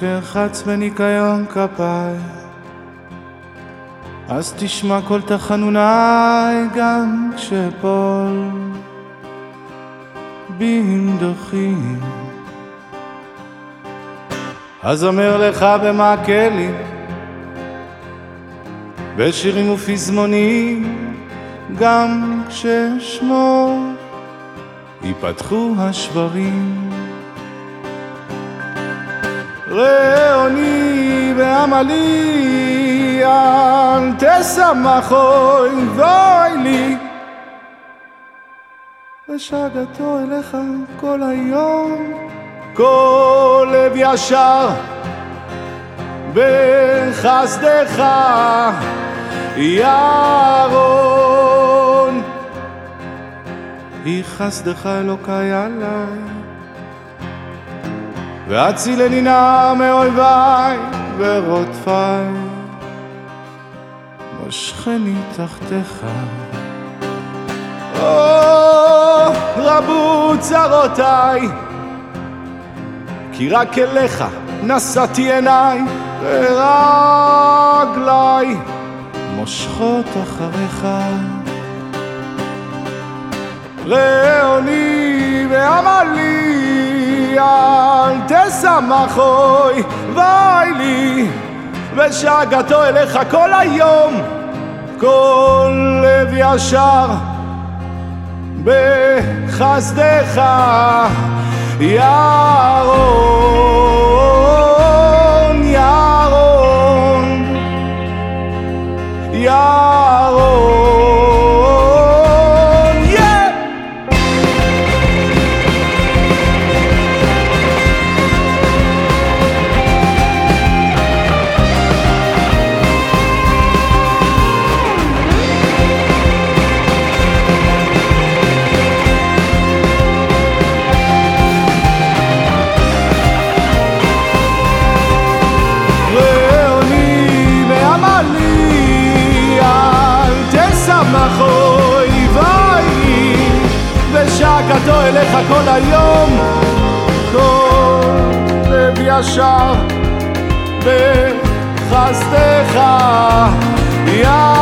כשארחץ בניקיון כפיי, אז תשמע כל תחנוניי גם כשאפול בים דוחים. אז אומר לך במעכה לי, בשירים ופזמונים, גם כששמו ייפתחו השברים. ראוני ועמלי, אל תשמח אוי ואוי לי. ושגתו אליך כל היום, כל לב ישר בחסדך ירון. היא חסדך אלוקיי עליי והצילני נא מאויביי ורודפיי, מושכני תחתיך. או, רבו צרותיי, כי רק אליך נשאתי עיניי ורגליי מושכות אחריך. ראוני ועמלי, אל תשמח אוי ואוי לי, ושגתו אליך כל היום, כל לב ישר בחסדך ירון, תשמח אוי ואי, ושקתו אליך כל היום, כל לב ישר בחסדך יד